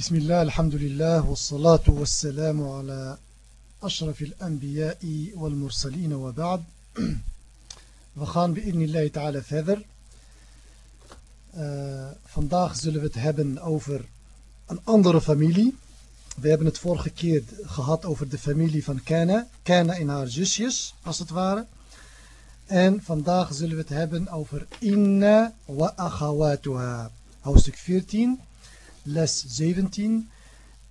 بسم الله الحمد لله والصلاة والسلام على أشرف الأنبياء والمرسلين وبعد We gaan بإذن الله تعالى verder. Uh, vandaag zullen we het hebben over een andere familie. We hebben het vorige keer gehad over de familie van Kana. Kana en haar zusjes, als het ware. En vandaag zullen we het hebben over Inna wa akhawatuha. Hoofdstuk 14 les 17.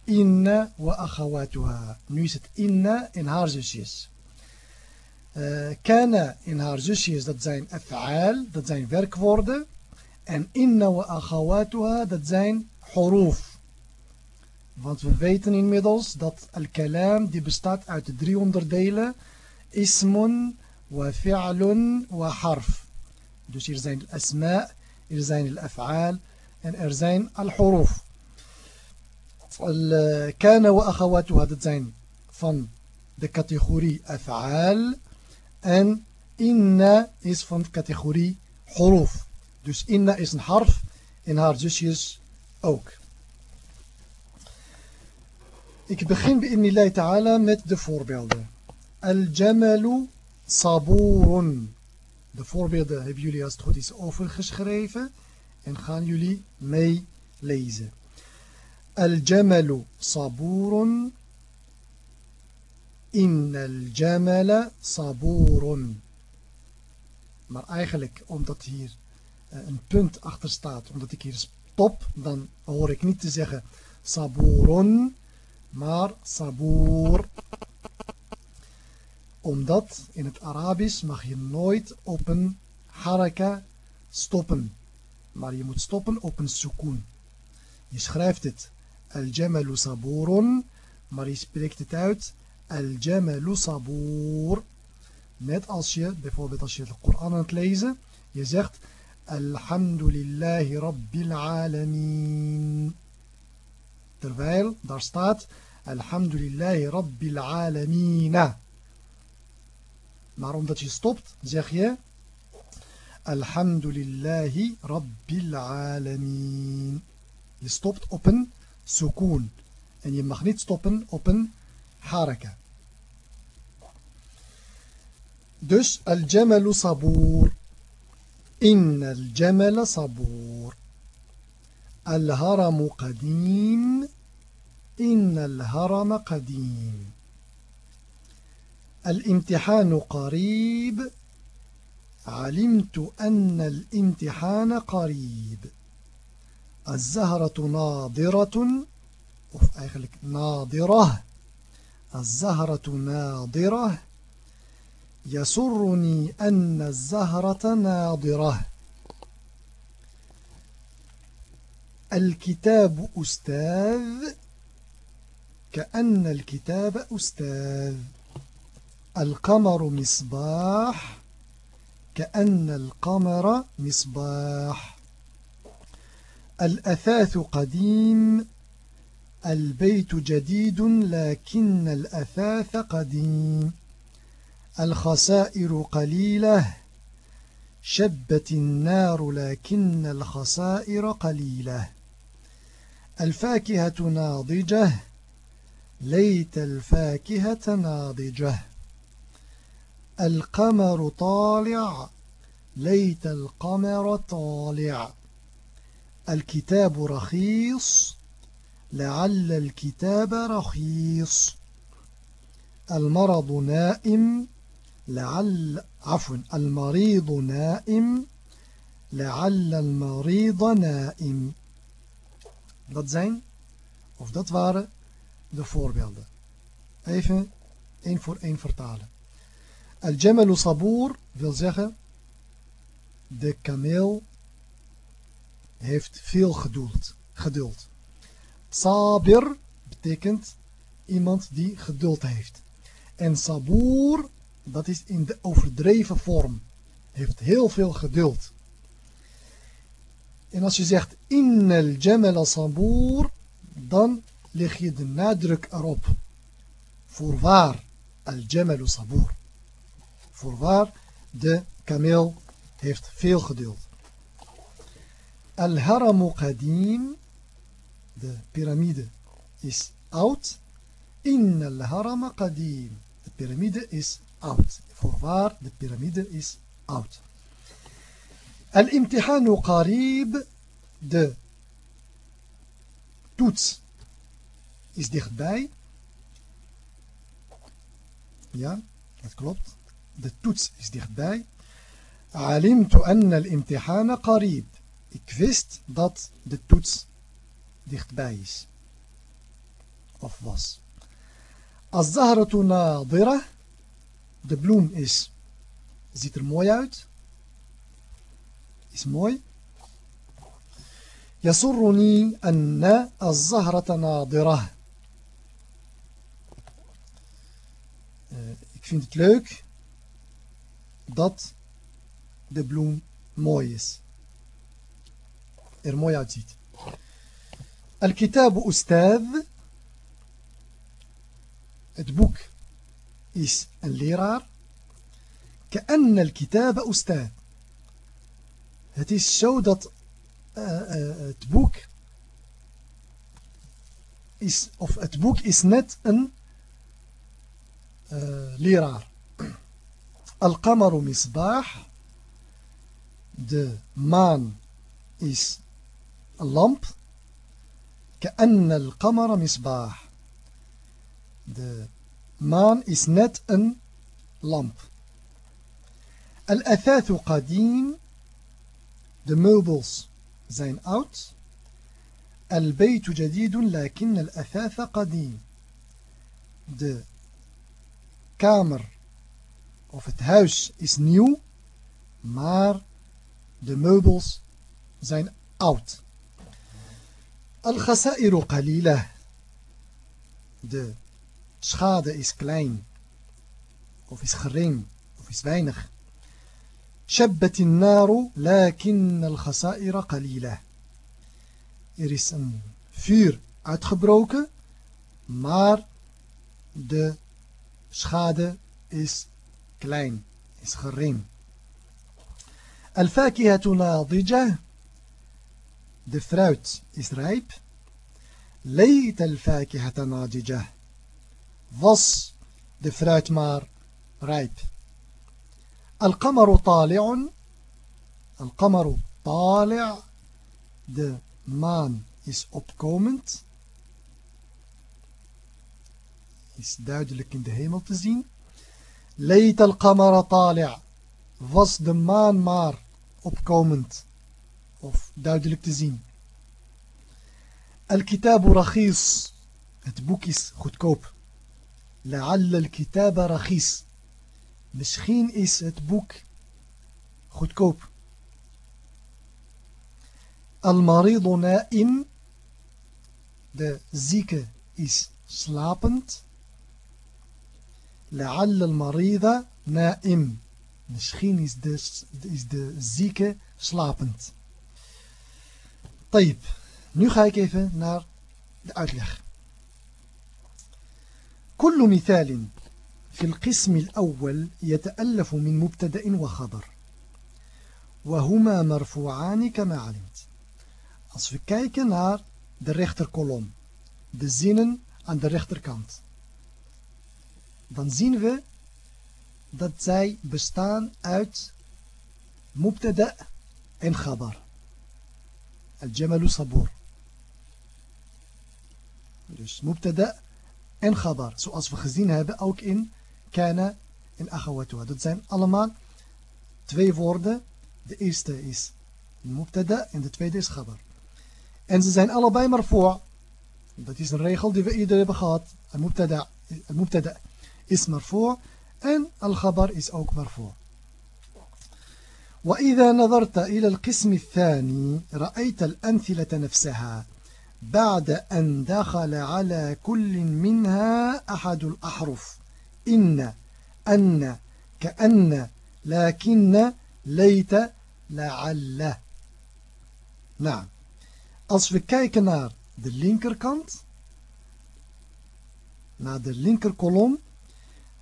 Inna wa akhawatuha. Nu is het inna en haar zusjes. Uh, kana en haar zusjes, dat zijn af'al, dat zijn werkwoorden. En inna wa akhawatuha, dat zijn huruf. Want we weten inmiddels dat al-kalam, die bestaat uit de drie onderdelen. Ismun wa fi'lun wa harf. Dus hier zijn al-asma, hier zijn al-af'al en er zijn al-huruf. Kana wa akhawatuha, dat zijn van de categorie af'al. En inna is van de categorie huruf. Dus inna is een harf en haar zusjes ook. Ik begin bij ta'ala met de voorbeelden. Al-jamalu saburun. De voorbeelden hebben jullie als het goed is overgeschreven en gaan jullie meelezen. Al-jamalu. In al-jamala saburun. Maar eigenlijk, omdat hier een punt achter staat, omdat ik hier stop, dan hoor ik niet te zeggen saburun, maar saboer. Omdat in het Arabisch mag je nooit op een haraka stoppen. Maar je moet stoppen op een sukoon. Je schrijft het al-jamalu saburun, maar je spreekt het uit al-jamalu saboor. Net als je, bijvoorbeeld als je de Koran aan het lezen, je zegt Alhamdulillahi Rabbil Alamin. Terwijl daar staat Alhamdulillahi Rabbil Alamina. Maar omdat je stopt, zeg je Alhamdulillahi Rabbil Alamin. Je stopt op een sukoon. En je mag niet stoppen op een haraka. Dus al-jamalu. إن الجمل صبور الهرم قديم إن الهرم قديم الامتحان قريب علمت أن الامتحان قريب. الزهرة ناضرة of eigenlijk ناضرة الزهرة ناضرة يسرني أن الزهرة ناضرة الكتاب أستاذ. كأن الكتاب أستاذ. القمر مصباح. كأن القمر مصباح. الأثاث قديم البيت جديد لكن الأثاث قديم. الخسائر قليلة شبت النار لكن الخسائر قليلة. الفاكهة ناضجة ليت الفاكهة ناضجة. القمر طالع ليت القمر طالع. الكتاب رخيص لعل الكتاب رخيص. المرض نائم لعل عفوا المريض نائم لعل المريض نائم. Dat zijn of dat waren de voorbeelden. Even één voor één vertalen. Al-jamalu saboor wil zeggen de kameel heeft veel geduld geduld sabir betekent iemand die geduld heeft en saboer dat is in de overdreven vorm. Heeft heel veel geduld. En als je zegt innal jamal saboer, dan leg je de nadruk erop. Voorwaar al jamal saboer. Voorwaar de kameel heeft veel geduld. Al haramu qadim, de piramide is oud. Inna al-harama qadim. De piramide is oud. Voorwaar, de piramide is oud. Al-imtihanu qarib. De toets is dichtbij. Ja, dat klopt. De toets is dichtbij. Alimtu anna al-imtihana qarib. Ik wist dat de toets dichtbij is. Of was. Az-zahratu nadira. De bloem is, ziet er mooi uit. Is mooi. يسرني أن الزهرة ناضرة Ik vind het leuk dat de bloem mooi is. Er mooi uitziet. الكتاب أستاذ Het boek is een leraar. كأن الكتاب أستاذ Het is zo dat uh, uh, het boek is, of het boek is net een uh, leraar. القمر مصباح. The man is a lamp كأن القمر مصباح. The man is not a lamp الأثاث قديم. The meubles zijn out. البيت جديد لكن الأثاث قديم. The camera of het huis is nieuw maar de meubels zijn oud الخسائر قليلة de schade is klein of is gering of is weinig شبت النار لكن الخسائر قليلة er is een vuur uitgebroken maar de schade is klein is gering الفاكهة ناضجة De fruit is rijp. Leed al-fakihata nadijah. Was de fruit maar rijp. Al-qamaru tali'un. Al-qamaru tali' De maan is opkomend. Is duidelijk in de hemel te zien. Leed al-qamara tali' Was de maan maar opkomend of duidelijk te zien. Al-kitabu rakhis. Het boek is goedkoop. La'alla al-kitaba rakhis. Misschien is het boek goedkoop. Al-maridu na'im. De zieke is slapend. لعل المريض نائم. مسخين از ذا زيكه سلابند طيب نو ga ik نار naar كل مثال في القسم الأول يتألف من مبتدأ وخبر. وهما مرفوعان كما علمت. Als we kijken naar de rechterkolom. De zinnen aan de rechterkant. dan zien we dat zij bestaan uit mubtada en khabar. Al-jamalu sabur. Dus mubtada en khabar. Zoals we gezien hebben ook in kana en achawatua. Dat zijn allemaal twee woorden. De eerste is mubtada en de tweede is khabar. En ze zijn allebei maar voor. Dat is een regel die we eerder hebben gehad. Al-mubtada. Al-mubtada is marfu' en al-khabar is ook marfu' وإذا نظرت إلى القسم الثاني رأيت الأمثلة نفسها بعد أن دخل على كل منها أحد الأحرف. إن أن كأن لكن ليت لعل. نعم. Als we kijken naar de linkerkant, naar de linkerkolom,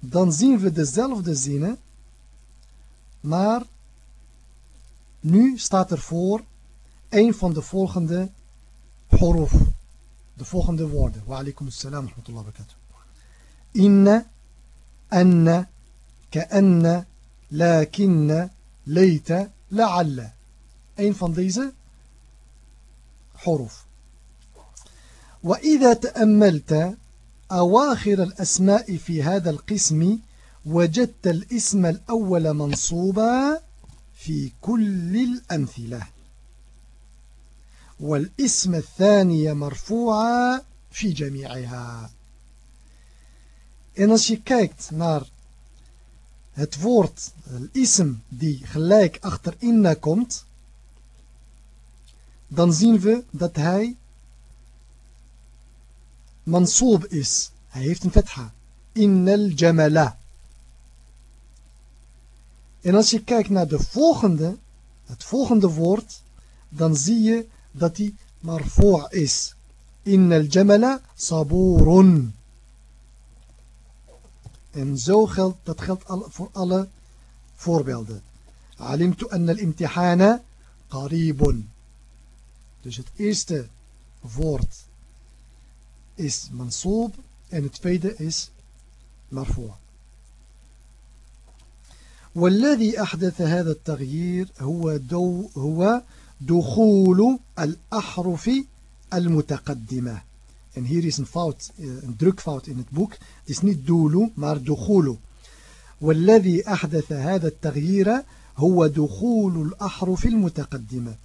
dan zien we dezelfde zinnen, maar Nu staat er voor een van de volgende huruf. de volgende woorden. Wa alaikum assalam wa rahmatullahi wa barakatuh. Inna, anna, ka'anna, lakinna, leita, la'alla. Een van deze حروف وإذا تأملت أواخر الأسماء في هذا القسم وجدت الاسم الأول منصوبا في كل الأمثلة. والاسم الثاني مرفوعا في جميعها. En als je kijkt naar het woord, het ism, die gelijk achter inna komt, dan zien we dat hij mansoob is. Hij heeft een fetha. Innal jamala. En als je kijkt naar de volgende, het volgende woord, dan zie je dat hij marfu' is. Innal jamala saburun. En zo geldt, dat geldt voor alle voorbeelden. Alimtu anna al-imtihana qaribun. Dus het eerste woord is mansoob en het tweede is marfu'. والذي أحدث هذا التغيير هو, دو هو دخول الأحرف المتقدمة En hier is een fout, een drukfout in het boek. Het is niet doulu, maar dukhulu. والذي أحدث هذا التغيير هو دخول الأحرف المتقدمة.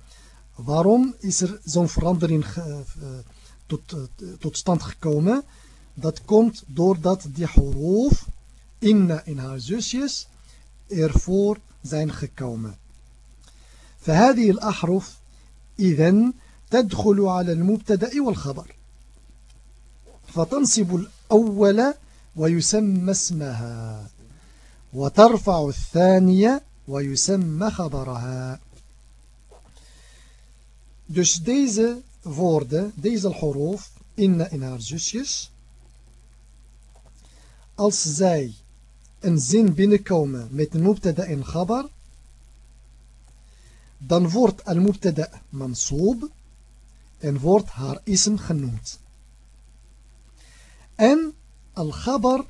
Waarom is er zo'n verandering tot, tot stand gekomen? Dat komt doordat die huruf, inna in haar zusjes, ervoor zijn gekomen. فهذه الأحرف إذن تدخل على المبتدأ والخبر فتنصب الأول ويسمى اسمها وترفع الثانية ويسمى خبرها Dus deze woorden, deze huruf, inna in haar zusjes, als zij een zin binnenkomen met mubtada en khabar, dan wordt al-mubtada mansoob en wordt haar ism genoemd. En al-khabar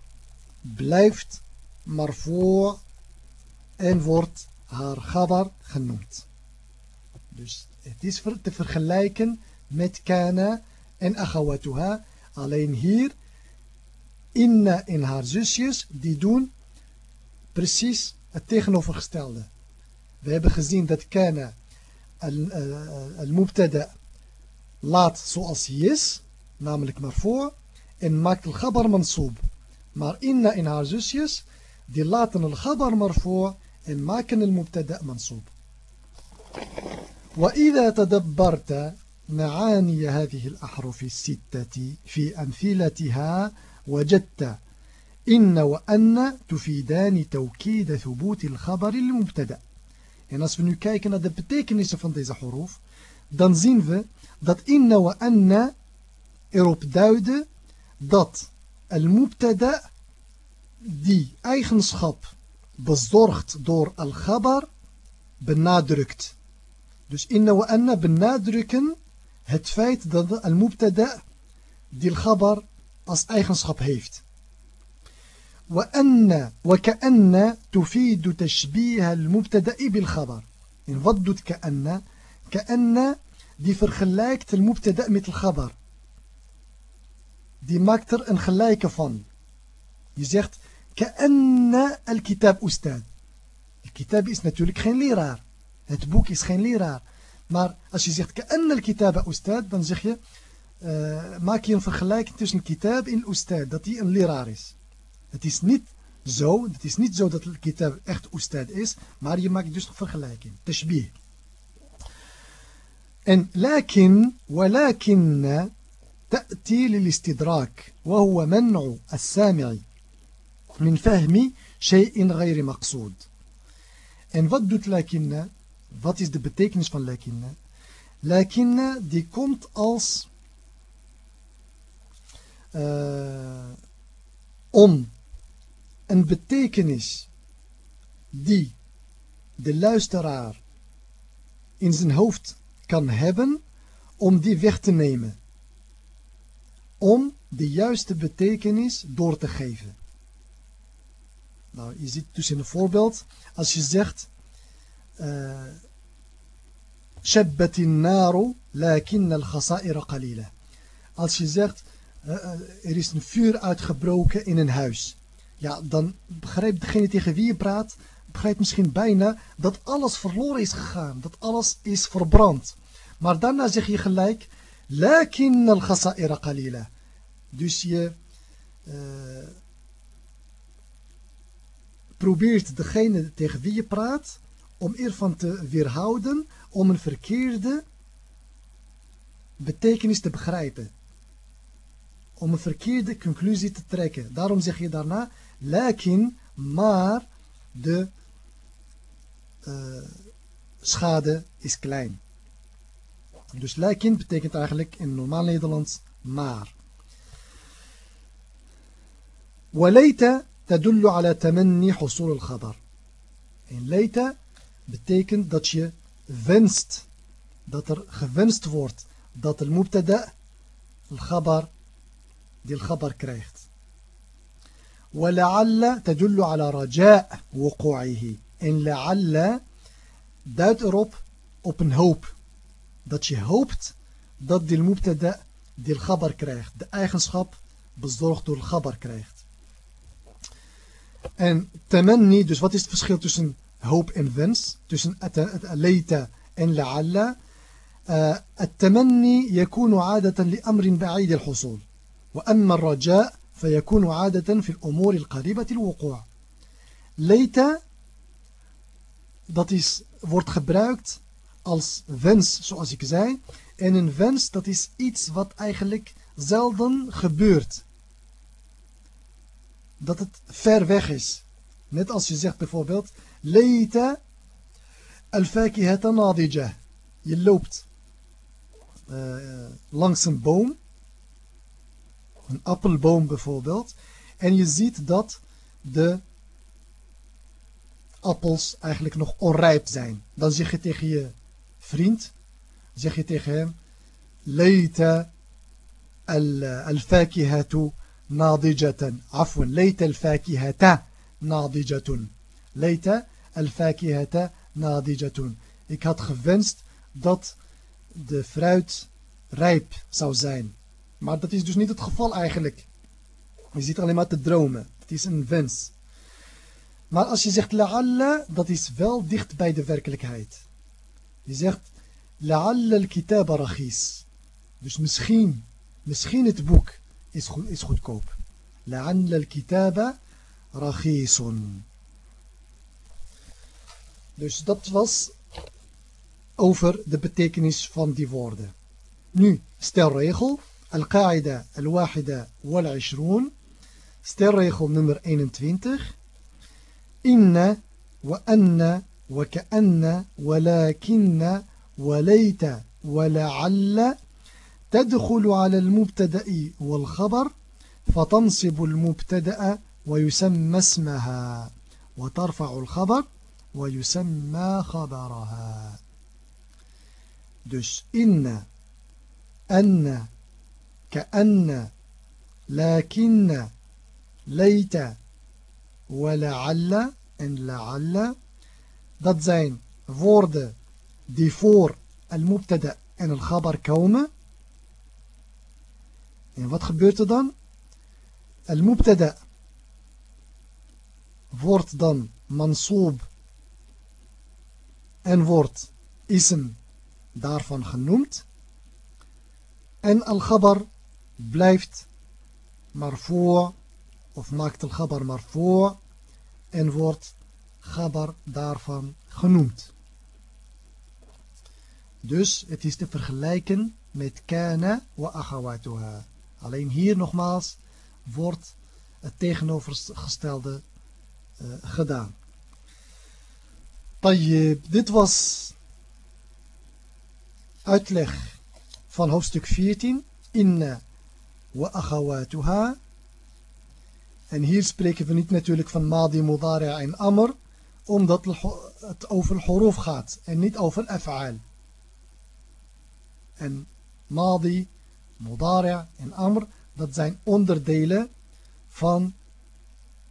blijft marfu' en wordt haar khabar genoemd. Dus het is te vergelijken met kana en akhawatuha. Alleen hier, inna en haar zusjes, die doen precies het tegenovergestelde. We hebben gezien dat kana al-mubtada laat zoals hij is, namelijk maar voor, en maakt al-ghabar mansoob. Maar inna en haar zusjes, die laten al-ghabar maar voor en maken al-mubtada mansoob. وإذا تدبرت معاني هذه الأحرف الستة في أمثلتها وجدت إن وأن تفيدان توكيد ثبوت الخبر المبتدا En als we nu kijken naar de betekenissen van deze horof, dan zien we dat inna wa anna erop duiden dat al-mubtada die eigenschap bezorgd door al-ghabar benadrukt. Dus inna wa anna benadrukken het feit dat de al-mubtada die al-ghabar als eigenschap heeft. وأن وكأن تفيد تشبيه المبتدأ بالخبر إن ودت كأن كأن die vergelijkt mubtada met khabar. Die maakt er een gelijke van. Je zegt, كأن الكتاب أستاذ. الكتاب is natuurlijk geen leraar. Het boek is geen leraar. Maar als je zegt كأن الكتاب أستاذ, dan zeg je, uh, maak je een vergelijking tussen kitab en ustad, dat hij een leraar is. Het is niet zo, het is niet zo dat het kitab echt ustad is, maar je maakt dus een vergelijking. Tashbih. En lakin, ولكن تأتي للاستدراك وهو منع السامع من فهم شيء غير مقصود. En wat doet lakinna? Wat is de betekenis van lakinna? Lakinna die komt als uh, om een betekenis die de luisteraar in zijn hoofd kan hebben, om die weg te nemen. om de juiste betekenis door te geven. Nou, je ziet dus in een voorbeeld, als je zegt, شبت naru lakin al khasair. Als je zegt eh, eh, er is een vuur uitgebroken in een huis. Ja, dan begrijpt degene tegen wie je praat, begrijpt misschien bijna dat alles verloren is gegaan. Dat alles is verbrand. Maar daarna zeg je gelijk, لكن al khasair. Dus je uh, probeert degene tegen wie je praat om ervan te weerhouden om een verkeerde betekenis te begrijpen. Om een verkeerde conclusie te trekken. Daarom zeg je daarna, lakin, maar de uh, schade is klein. Dus lakin betekent eigenlijk in normaal Nederlands maar. وليت تدل على تمني حصول الخبر. En leita betekent dat je wenst, dat er gewenst wordt dat de mubtada al-khabar die al-khabar krijgt. ولعل تدل على رجاء وقوعه en لعل duidt erop op een hoop dat je hoopt dat die mubtada die al-khabar krijgt de eigenschap bezorgd door al-khabar krijgt en tamanni dus wat is het verschil tussen hoop en wens tussen leita en la'alla التمني يكون عادة لأمر بعيد الحصول وأما الرجاء فيكون عادة في الأمور القريبة الوقوع ليت dat is, wordt gebruikt als wens, zoals ik zei. En een wens, dat is iets wat eigenlijk zelden gebeurt. Dat het ver weg is. Net als je zegt bijvoorbeeld, Leita al-fakihata nadija. Je loopt uh, langs een boom, een appelboom bijvoorbeeld, en je ziet dat de appels eigenlijk nog onrijp zijn. Dan zeg je tegen je vriend, zeg je tegen hem, Leita al-fakihatu nadijatan. Afwan, leita al-fakihata nadijatun. Leita al-fakihata nadijatun. Ik had gewenst dat de fruit rijp zou zijn. Maar dat is dus niet het geval eigenlijk. Je ziet alleen maar te dromen. Het is een wens. Maar als je zegt la'alla, dat is wel dicht bij de werkelijkheid. Je zegt la'alla al-kitaba rakhis. Dus misschien, misschien het boek is goedkoop. La'alla al-kitaba rakhisun. Dus dat was over de betekenis van die woorden. Nu, stelregel. Al-Qaida al-Wahida wal-Ishrun. Stelregel nummer 21. Inna wa anna wa ka'anna walakinna وليت ولعل تدخل على المبتدأ والخبر فتنصب المبتدأ ويسمى اسمها وترفع الخبر ويسمى خبرها dus إن أن كأن لكن ليت ولعل en لعل dat zijn woorden die voor al-mubtada en al-khabar komen en wat gebeurt er dan al-mubtada wordt dan mansoob en wordt ism daarvan genoemd. En al-ghabar blijft maar voor, of maakt al-ghabar maar voor, en wordt ghabar daarvan genoemd. Dus het is te vergelijken met kana wa akhawatuha. Alleen hier nogmaals wordt het tegenovergestelde uh, gedaan. Tayyib, dit was uitleg van hoofdstuk 14. Inna wa akhawatuha. En hier spreken we niet natuurlijk van Madi, Mudara en Amr, omdat het over horof gaat en niet over af'al. En Madi, Mudara en Amr, dat zijn onderdelen van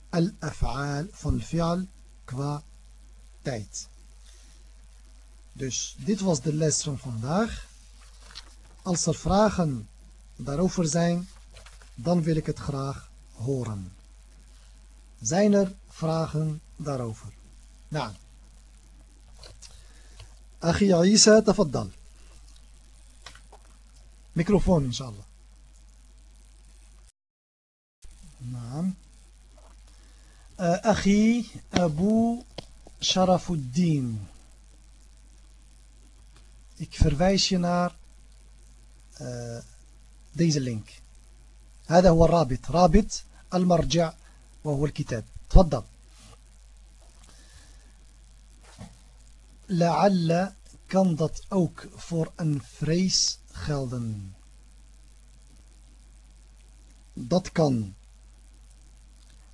al-af'al, van fi'al qua tijd. Dus dit was de les van vandaag. Als er vragen daarover zijn, dan wil ik het graag horen. Zijn er vragen daarover? Nou. أخي عيسى تفضل ميكروفون إن شاء الله نعم أخي أبو Sharafuddin. Ik verwijs je naar eh, deze link. هذا هو الرابط رابط المرجع وهو الكتاب تفضل لعل كان دات أوك فور ان فريس gelden dat kan.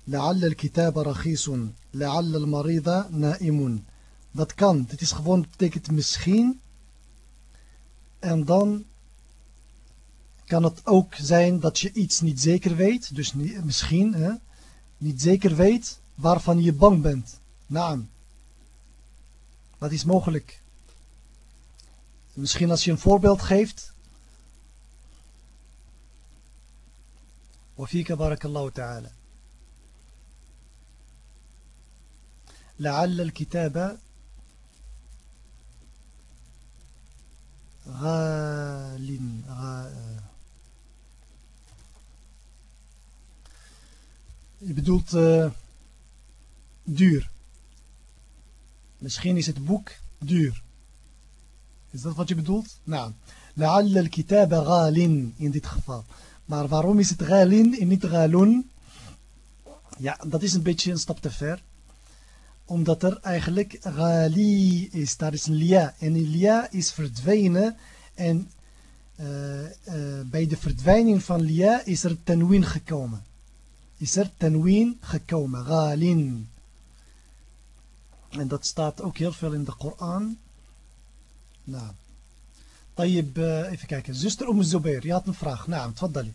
لعل الكتاب رخيص لعل المريض نائم. Dat kan. Dit is gewoon, betekent misschien. En dan kan het ook zijn dat je iets niet zeker weet. Dus misschien hè, niet zeker weet waarvan je bang bent. Naam. Dat is mogelijk. Misschien als je een voorbeeld geeft. Wafika barakallahu ta'ala. لعل الكتاب غال je bedoelt uh, duur. Misschien is het boek duur. Is dat wat je bedoelt? Nou, لعل الكتاب غال in dit geval. Maar waarom is het غالin en niet غالون? Ja, dat is een beetje een stap te ver omdat er eigenlijk ghali is. Daar is een lia. En die lia is verdwenen. En uh, uh, bij de verdwijning van lia is er tanwin gekomen. Is er tanwin gekomen. Ghalin. En dat staat ook heel veel in de Koran. Nou. طيب even kijken. Zuster Umm Zubair, je had een vraag. Nou, تفضلي.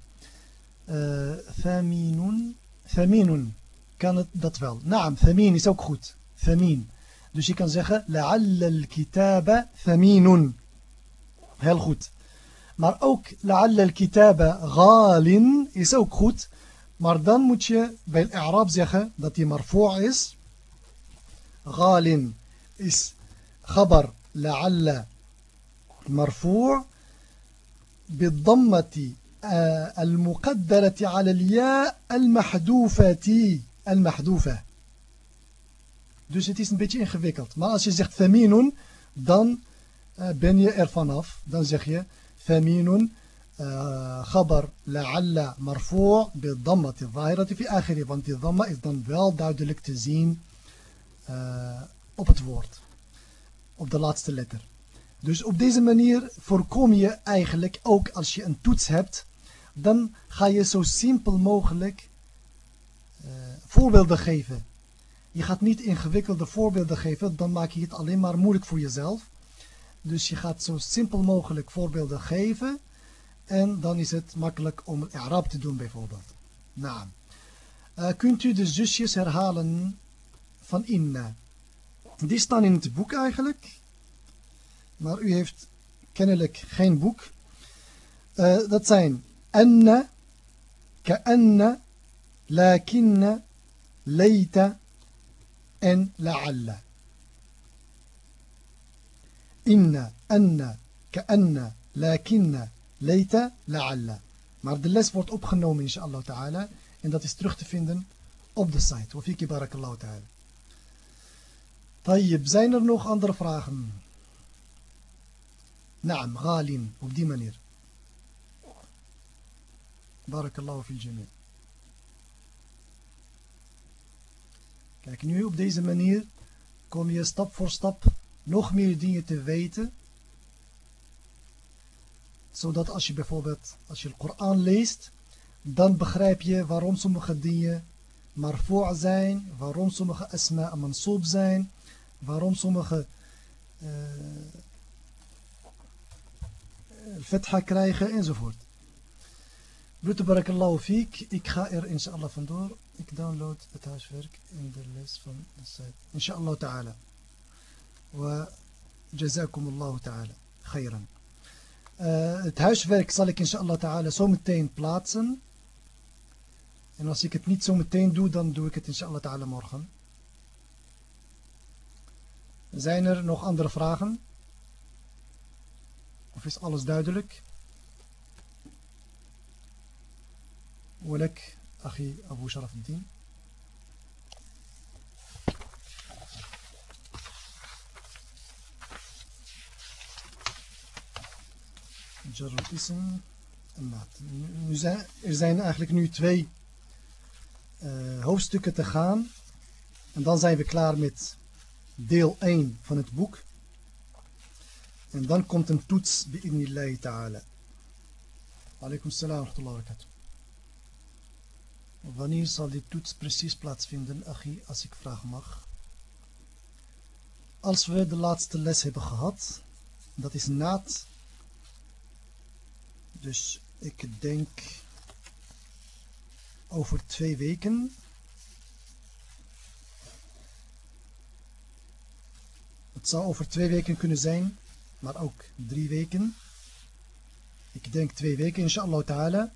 ثمين ثمين kan het dat wel. Naam, ثمين is ook goed. ثمين. dus je kan zeggen لعل الكتاب ثمين heel goed maar ook لعل الكتاب غال is ook goed maar dan moet je بالإعراب zeggen dat die مرفوع is غال is خبر لعل مرفوع بالضمة المقدرة على الياء المحذوفة المحذوفة Dus het is een beetje ingewikkeld. Maar als je zegt faminun, dan uh, ben je er vanaf. Dan zeg je faminun uh, khabar la'alla marfu' bidammati zahirati fi akhiri. Want die dhamma is dan wel duidelijk te zien uh, op het woord. Op de laatste letter. Dus op deze manier voorkom je eigenlijk ook als je een toets hebt, dan ga je zo simpel mogelijk voorbeelden geven. Je gaat niet ingewikkelde voorbeelden geven, dan maak je het alleen maar moeilijk voor jezelf. Dus je gaat zo simpel mogelijk voorbeelden geven. En dan is het makkelijk om Arab te doen bijvoorbeeld. Nou, kunt u de zusjes herhalen van Inna? Die staan in het boek eigenlijk. Maar u heeft kennelijk geen boek. Uh, dat zijn Anna, Ka'anna, Lakinna, Leita, en la'alla. Inna, anna, ka'anna, lakinna, leita, la'alla. Maar de les wordt opgenomen inshallah ta'ala. En dat is terug te vinden op de site. Wafiki barakallahu ta'ala. Tayyib, zijn er nog andere vragen? Naam, ghalin, op die manier. Barakallahu fil jamil. Kijk, nu op deze manier kom je stap voor stap nog meer dingen te weten. Zodat als je bijvoorbeeld, als je de Koran leest, dan begrijp je waarom sommige dingen marfu' zijn, waarom sommige asma mansoob zijn, waarom sommige uh, fetha krijgen enzovoort. Broeder Fiek, ik ga er inshallah vandoor. Ik download het huiswerk in de les van de site. Inshallah ta'ala. Wa jazakum Allahu ta'ala. Khairan. Uh, het huiswerk zal ik inshallah ta'ala zo meteen plaatsen. En als ik het niet zo meteen doe, dan doe ik het inshallah ta'ala morgen. Zijn er nog andere vragen? Of is alles duidelijk? ولك أخي أبو شرف الدين جر الاسم Nu zijn, er zijn eigenlijk nu twee uh, hoofdstukken te gaan. En dan zijn we klaar met deel 1 van het boek. En dan komt een toets bi'idnillahi ta'ala. Alaikum salam wa rahmatullahi wa barakatuh. Wanneer zal die toets precies plaatsvinden, Achi, als ik vragen mag? Als we de laatste les hebben gehad, dat is naad. Dus ik denk over twee weken. Het zou over twee weken kunnen zijn, maar ook drie weken. Ik denk twee weken, inshallah ta'ala.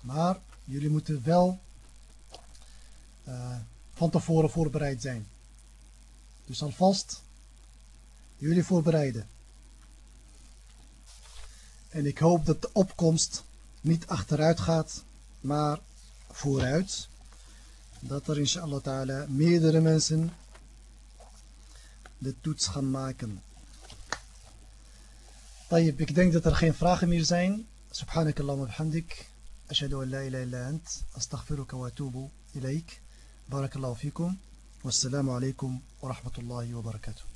Maar Jullie moeten wel eh, van tevoren voorbereid zijn. Dus alvast jullie voorbereiden. En ik hoop dat de opkomst niet achteruit gaat, maar vooruit. Dat er inshallah ta'ala meerdere mensen de toets gaan maken. Tayyip, ik denk dat er geen vragen meer zijn. Subhanakallah wa bihamdik. أشهد أن لا إله إلا أنت أستغفرك وأتوب إليك. بارك الله فيكم والسلام عليكم ورحمة الله وبركاته.